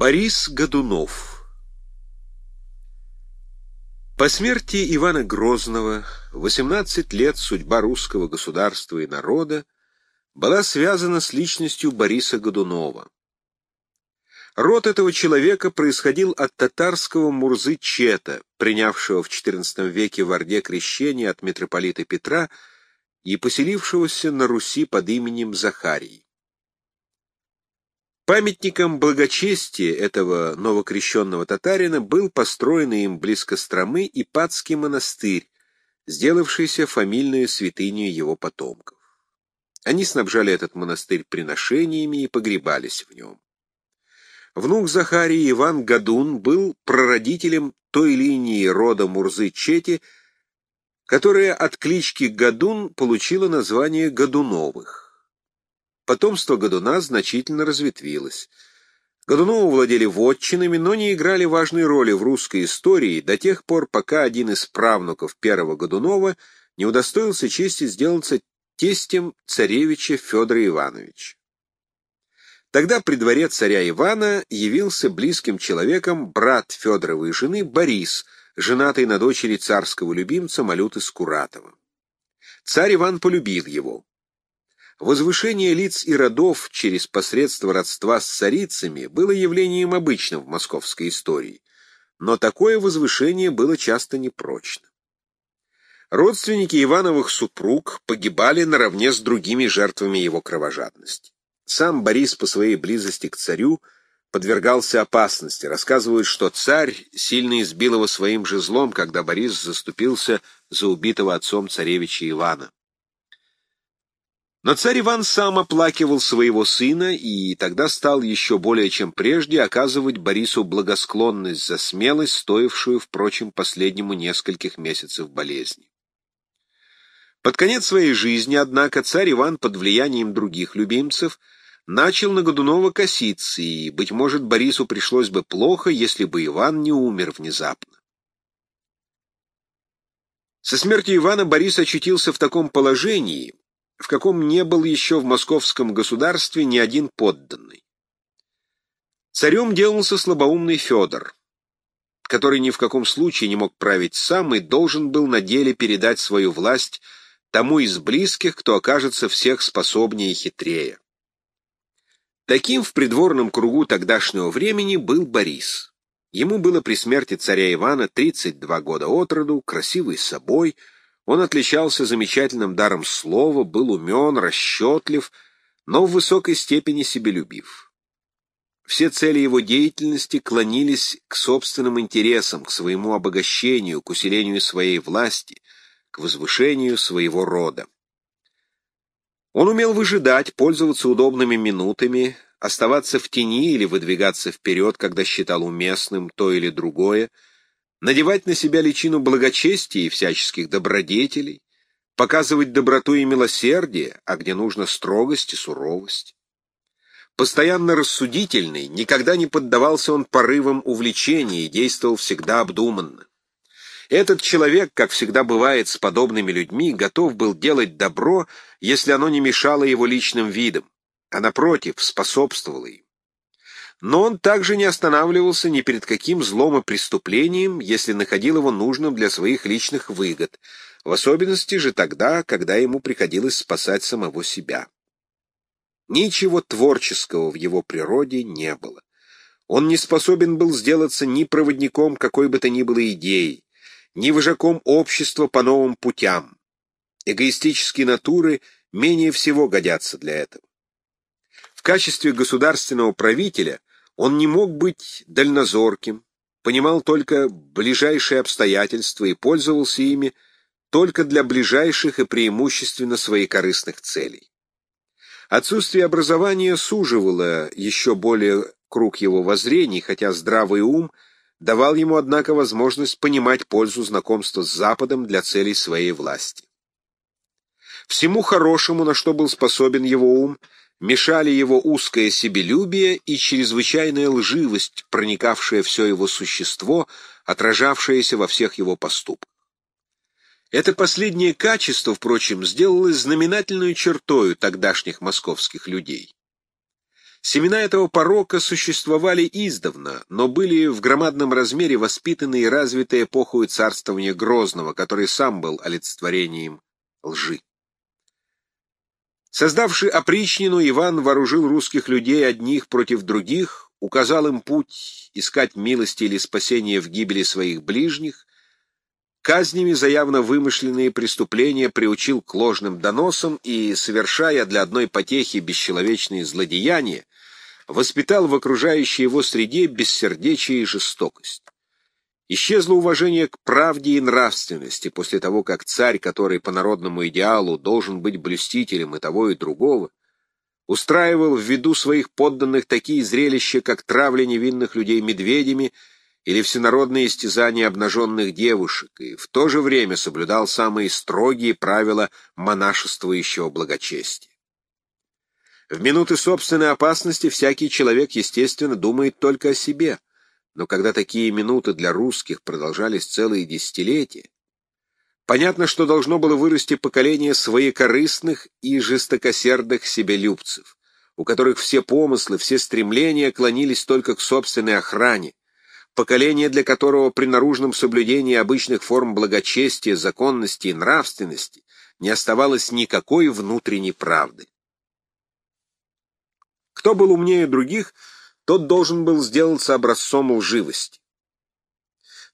Борис Годунов По смерти Ивана Грозного 18 лет судьба русского государства и народа была связана с личностью Бориса Годунова. Род этого человека происходил от татарского Мурзы Чета, принявшего в XIV веке в Орде крещение от митрополита Петра и поселившегося на Руси под именем Захарий. Памятником благочестия этого новокрещенного татарина был построенный им близ Костромы Ипатский монастырь, сделавшийся фамильную святынью его потомков. Они снабжали этот монастырь приношениями и погребались в нем. Внук Захарии Иван Гадун был прародителем той линии рода Мурзы-Чети, которая от клички Гадун получила название Гадуновых. Потомство Годуна значительно разветвилось. Годуновы владели вотчинами, но не играли важной роли в русской истории до тех пор, пока один из правнуков первого Годунова не удостоился чести сделаться тестем царевича Федора Ивановича. Тогда при дворе царя Ивана явился близким человеком брат Федоровой жены Борис, женатый на дочери царского любимца Малюты Скуратова. Царь Иван полюбил его. Возвышение лиц и родов через посредство родства с царицами было явлением обычным в московской истории, но такое возвышение было часто непрочно. Родственники Ивановых супруг погибали наравне с другими жертвами его кровожадности. Сам Борис по своей близости к царю подвергался опасности. Рассказывают, что царь сильно избил его своим же злом, когда Борис заступился за убитого отцом царевича Ивана. Но царь Иван сам оплакивал своего сына и тогда стал еще более чем прежде оказывать Борису благосклонность за смелость, стоившую, впрочем, последнему нескольких месяцев болезни. Под конец своей жизни, однако, царь Иван под влиянием других любимцев начал на Годунова коситься, и, быть может, Борису пришлось бы плохо, если бы Иван не умер внезапно. Со смертью Ивана Борис очутился в таком положении, в каком не был еще в московском государстве ни один подданный. Царем делался слабоумный Федор, который ни в каком случае не мог править сам и должен был на деле передать свою власть тому из близких, кто окажется всех способнее и хитрее. Таким в придворном кругу тогдашнего времени был Борис. Ему было при смерти царя Ивана 32 года от роду, красивый собой, он отличался замечательным даром слова, был умен, расчетлив, но в высокой степени себелюбив. Все цели его деятельности клонились к собственным интересам, к своему обогащению, к усилению своей власти, к возвышению своего рода. Он умел выжидать, пользоваться удобными минутами, оставаться в тени или выдвигаться вперед, когда считал уместным то или другое, надевать на себя личину благочестия и всяческих добродетелей, показывать доброту и милосердие, а где нужно строгость и суровость. Постоянно рассудительный, никогда не поддавался он порывам увлечения и действовал всегда обдуманно. Этот человек, как всегда бывает с подобными людьми, готов был делать добро, если оно не мешало его личным видам, а, напротив, способствовало им. Но он также не останавливался ни перед каким злом и преступлением, если находил его нужным для своих личных выгод, в особенности же тогда, когда ему приходилось спасать самого себя. Ничего творческого в его природе не было. Он не способен был сделаться ни проводником какой бы то ни было идеи, ни вожаком общества по новым путям. Эгоистические натуры менее всего годятся для этого. В качестве государственного правителя он не мог быть дальнозорким, понимал только ближайшие обстоятельства и пользовался ими только для ближайших и преимущественно своекорыстных целей. Отсутствие образования суживало еще более круг его воззрений, хотя здравый ум давал ему, однако, возможность понимать пользу знакомства с Западом для целей своей власти. Всему хорошему, на что был способен его ум, мешали его узкое себелюбие и чрезвычайная лживость, проникавшая все его существо, отражавшаяся во всех его поступках. Это последнее качество, впрочем, сделалось знаменательной чертою тогдашних московских людей. Семена этого порока существовали издавна, но были в громадном размере воспитаны и развиты эпохою царствования Грозного, который сам был олицетворением лжи. Создавший опричнину, Иван вооружил русских людей одних против других, указал им путь искать милости или спасения в гибели своих ближних, казнями за явно вымышленные преступления приучил к ложным доносам и, совершая для одной потехи бесчеловечные злодеяния, воспитал в окружающей его среде бессердечие и жестокость. Исчезло уважение к правде и нравственности после того, как царь, который по народному идеалу должен быть блюстителем и того, и другого, устраивал в виду своих подданных такие зрелища, как травля невинных людей медведями или всенародные истязания обнаженных девушек, и в то же время соблюдал самые строгие правила монашествующего благочестия. В минуты собственной опасности всякий человек, естественно, думает только о себе — но когда такие минуты для русских продолжались целые десятилетия, понятно, что должно было вырасти поколение своекорыстных и жестокосердных себелюбцев, у которых все помыслы, все стремления клонились только к собственной охране, поколение, для которого при наружном соблюдении обычных форм благочестия, законности и нравственности не оставалось никакой внутренней правды. Кто был умнее других — тот должен был сделаться образцом лживости.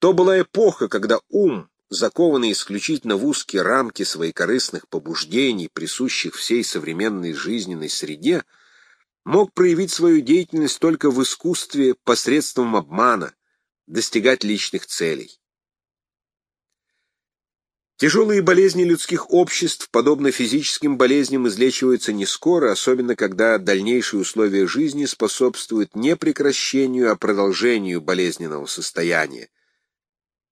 То была эпоха, когда ум, закованный исключительно в узкие рамки своекорыстных побуждений, присущих всей современной жизненной среде, мог проявить свою деятельность только в искусстве посредством обмана, достигать личных целей. Тяжелые болезни людских обществ, подобно физическим болезням, излечиваются не скоро, особенно когда дальнейшие условия жизни способствуют не прекращению, а продолжению болезненного состояния.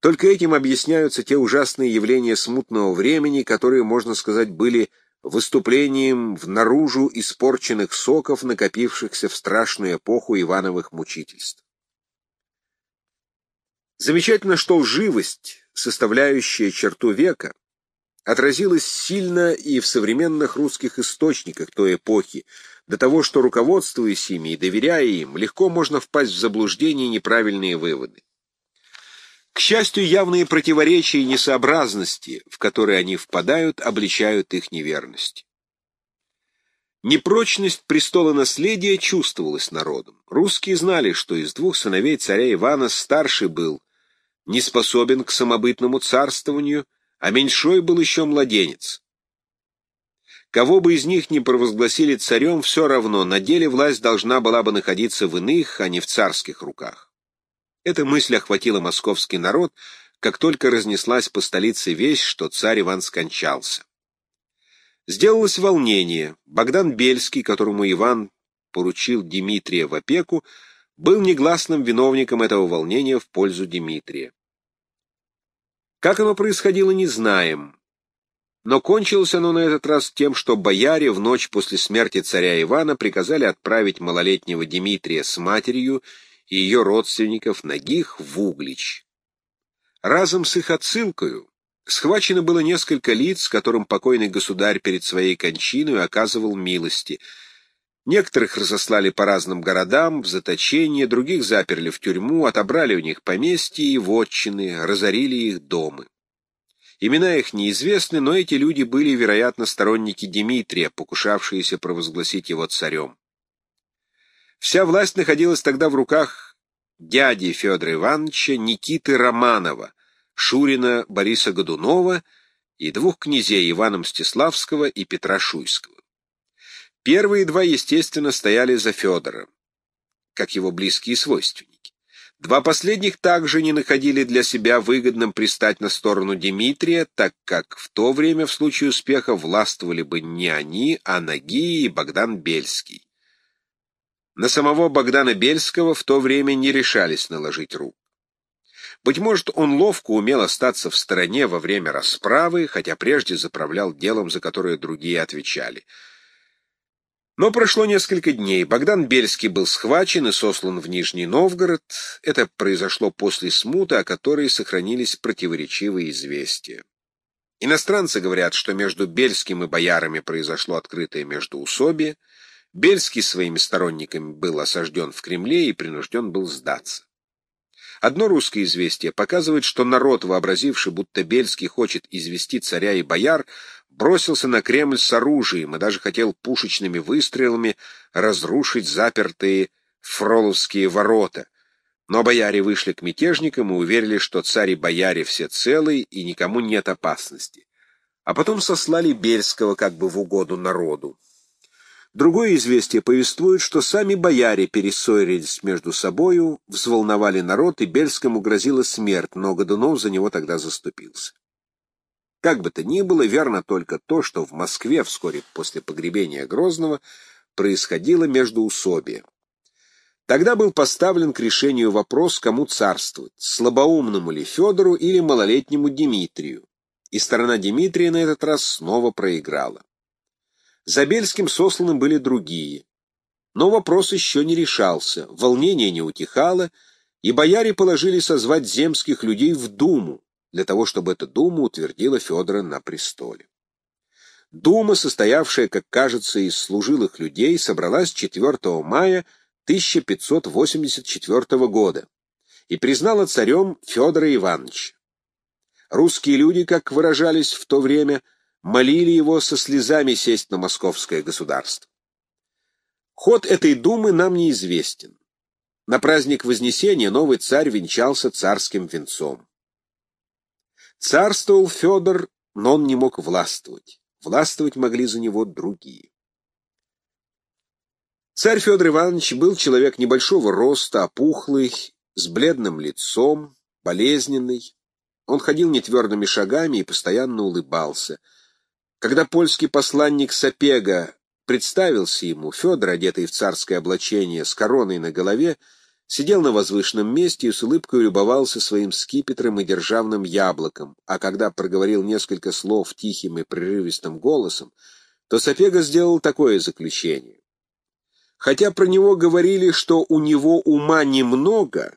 Только этим объясняются те ужасные явления смутного времени, которые, можно сказать, были выступлением в наружу испорченных соков, накопившихся в страшную эпоху Ивановых мучительств. Замечательно, что лживость, составляющая черту века, отразилась сильно и в современных русских источниках той эпохи, до того, что, руководствуясь ими и доверяя им, легко можно впасть в заблуждение и неправильные выводы. К счастью, явные противоречия и несообразности, в которые они впадают, обличают их неверность. Непрочность престола наследия чувствовалась народом. Русские знали, что из двух сыновей царя Ивана старший был не способен к самобытному царствованию, а меньшой был еще младенец. Кого бы из них ни провозгласили царем, все равно, на деле власть должна была бы находиться в иных, а не в царских руках. Эта мысль охватила московский народ, как только разнеслась по столице весть, что царь Иван скончался. Сделалось волнение. Богдан Бельский, которому Иван поручил Дмитрия в опеку, был негласным виновником этого волнения в пользу Дмитрия. Как оно происходило, не знаем. Но кончилось оно на этот раз тем, что бояре в ночь после смерти царя Ивана приказали отправить малолетнего Дмитрия с матерью и ее родственников Нагих в Углич. Разом с их отсылкою схвачено было несколько лиц, которым покойный государь перед своей кончиной оказывал милости — Некоторых разослали по разным городам, в заточение, других заперли в тюрьму, отобрали у них поместья и вотчины, разорили их дома. Имена их неизвестны, но эти люди были, вероятно, сторонники Дмитрия, покушавшиеся провозгласить его царем. Вся власть находилась тогда в руках дяди Федора Ивановича Никиты Романова, Шурина Бориса Годунова и двух князей Ивана Мстиславского и Петра Шуйского. Первые два, естественно, стояли за Федора, как его близкие свойственники. Два последних также не находили для себя выгодным пристать на сторону Дмитрия, так как в то время в случае успеха властвовали бы не они, а Наги и Богдан Бельский. На самого Богдана Бельского в то время не решались наложить рук. Быть может, он ловко умел остаться в стороне во время расправы, хотя прежде заправлял делом, за которое другие отвечали — но прошло несколько дней. Богдан Бельский был схвачен и сослан в Нижний Новгород. Это произошло после смуты, о которой сохранились противоречивые известия. Иностранцы говорят, что между Бельским и боярами произошло открытое междоусобие. Бельский своими сторонниками был осажден в Кремле и принужден был сдаться. Одно русское известие показывает, что народ, вообразивший, будто Бельский хочет извести царя и бояр, бросился на Кремль с оружием и даже хотел пушечными выстрелами разрушить запертые фроловские ворота. Но бояре вышли к мятежникам и уверили, что царь и бояре все целы и никому нет опасности. А потом сослали Бельского как бы в угоду народу. Другое известие повествует, что сами бояре перессорились между собою, взволновали народ, и Бельскому грозила смерть, но Годунов за него тогда заступился. Как бы то ни было, верно только то, что в Москве вскоре после погребения Грозного происходило междоусобие. Тогда был поставлен к решению вопрос, кому царствовать, слабоумному ли Федору или малолетнему Дмитрию, и сторона Дмитрия на этот раз снова проиграла. За Бельским сосланы были другие. Но вопрос еще не решался, волнение не утихало, и бояре положили созвать земских людей в Думу, для того, чтобы эта Дума утвердила Федора на престоле. Дума, состоявшая, как кажется, из служилых людей, собралась 4 мая 1584 года и признала царем Федора Ивановича. Русские люди, как выражались в то время, молили его со слезами сесть на московское государство. Ход этой думы нам неизвестен. На праздник Вознесения новый царь венчался царским венцом. Царствовал Федор, но он не мог властвовать. Властвовать могли за него другие. Царь Федор Иванович был человек небольшого роста, опухлый, с бледным лицом, болезненный. Он ходил нетвердыми шагами и постоянно улыбался — когда польский посланник Сапега представился ему, Федор, одетый в царское облачение, с короной на голове, сидел на возвышенном месте и с улыбкой любовался своим скипетром и державным яблоком, а когда проговорил несколько слов тихим и прерывистым голосом, то Сапега сделал такое заключение. Хотя про него говорили, что у него ума немного,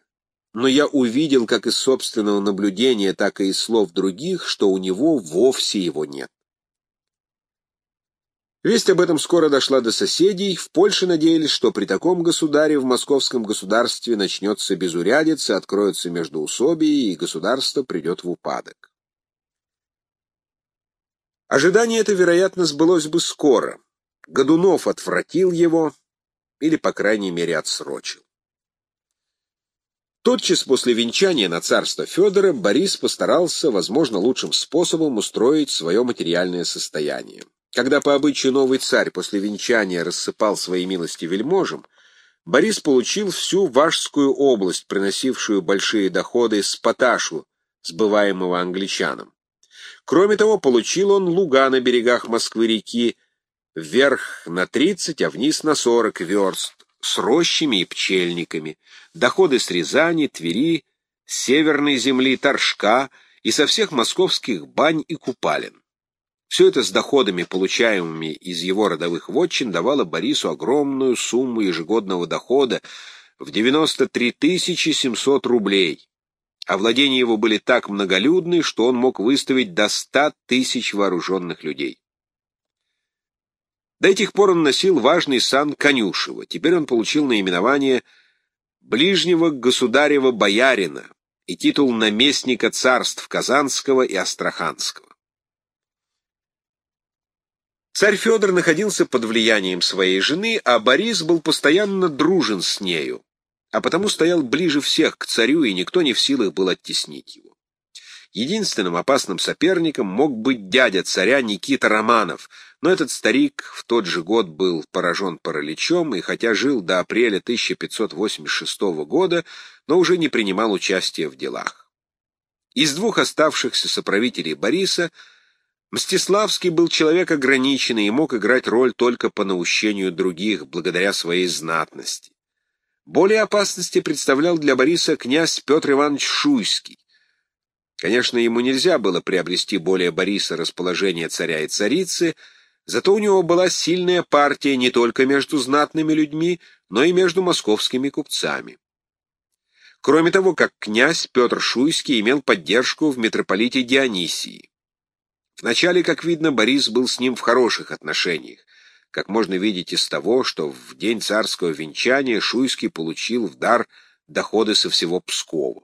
но я увидел, как из собственного наблюдения, так и из слов других, что у него вовсе его нет. Весть об этом скоро дошла до соседей. В Польше надеялись, что при таком государе в московском государстве начнется безурядица, откроются междоусобия, и государство придет в упадок. Ожидание это, вероятно, сбылось бы скоро. Годунов отвратил его, или, по крайней мере, отсрочил. Тотчас после венчания на царство Федора Борис постарался, возможно, лучшим способом устроить свое материальное состояние. Когда по обычаю новый царь после венчания рассыпал свои милости вельможам, Борис получил всю Вашскую область, приносившую большие доходы с поташу, сбываемого англичанам. Кроме того, получил он луга на берегах Москвы-реки, вверх на 30, а вниз на 40 верст, с рощами и пчельниками, доходы с Рязани, Твери, северной земли, Торжка и со всех московских бань и купалин. Все это с доходами, получаемыми из его родовых вотчин, давало Борису огромную сумму ежегодного дохода в 93 700 рублей, а владения его были так многолюдны, что он мог выставить до 100 тысяч вооруженных людей. До этих пор он носил важный сан Конюшева, теперь он получил наименование ближнего государева боярина и титул наместника царств Казанского и Астраханского. Царь Федор находился под влиянием своей жены, а Борис был постоянно дружен с нею, а потому стоял ближе всех к царю, и никто не в силах был оттеснить его. Единственным опасным соперником мог быть дядя царя Никита Романов, но этот старик в тот же год был поражен параличом и, хотя жил до апреля 1586 года, но уже не принимал участия в делах. Из двух оставшихся соправителей Бориса – Мстиславский был человек ограниченный и мог играть роль только по наущению других, благодаря своей знатности. Более опасности представлял для Бориса князь Петр Иванович Шуйский. Конечно, ему нельзя было приобрести более Бориса расположение царя и царицы, зато у него была сильная партия не только между знатными людьми, но и между московскими купцами. Кроме того, как князь Петр Шуйский имел поддержку в митрополите Дионисии. Вначале, как видно, Борис был с ним в хороших отношениях. как можно видеть из того, что в день царского венчания Шуйский получил в дар доходы со всего Пскова.